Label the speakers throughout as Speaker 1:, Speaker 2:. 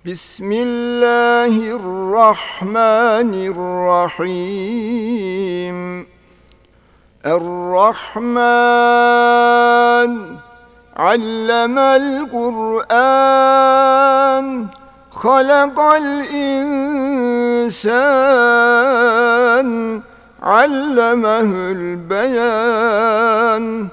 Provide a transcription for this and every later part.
Speaker 1: Bismillahirrahmanirrahim. Errahman Allemel Kur'an Halakal insan. Allemehül beyan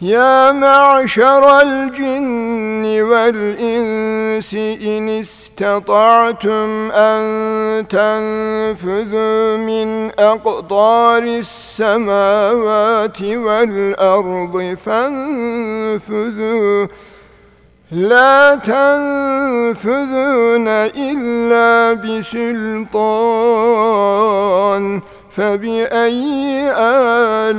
Speaker 1: يا معشر الجن والإنس إن استطعتم أن تنفذوا من أقطار السماوات والأرض فانفذوا. لا تنفذون إلا بسلطان. فبأي آلاء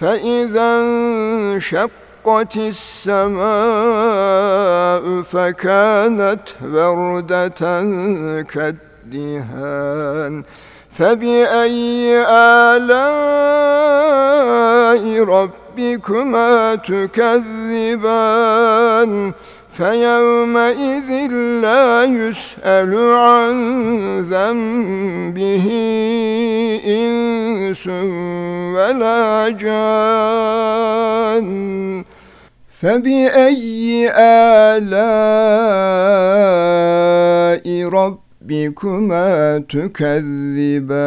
Speaker 1: فإذا انشق وانشقت السماء فكانت وردة كالدهان فبأي آلاء ربكما تكذبان؟ فيومئذ لا يسأل عن ذنبه إنس ولا جان فبأي آلاء ربكما تكذبان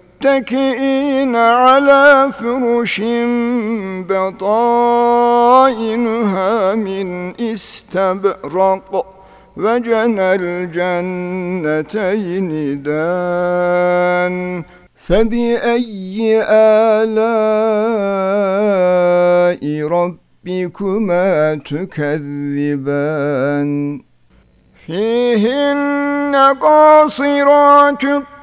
Speaker 1: متكئين على فرش بطائنها من استبرق وجنى الجنتين دان فبأي آلاء ربكما ربكما تكذبان فيهن قاصرات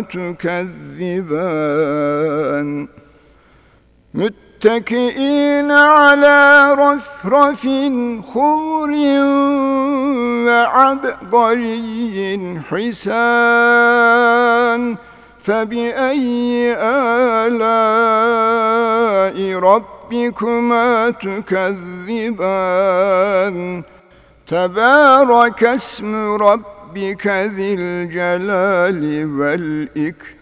Speaker 1: تكذبان. متكئين على رفرف خضر وعبقري حسان. فبأي آلاء ربكما تكذبان؟ تبارك اسم ربك ذي الجلال والإكرام.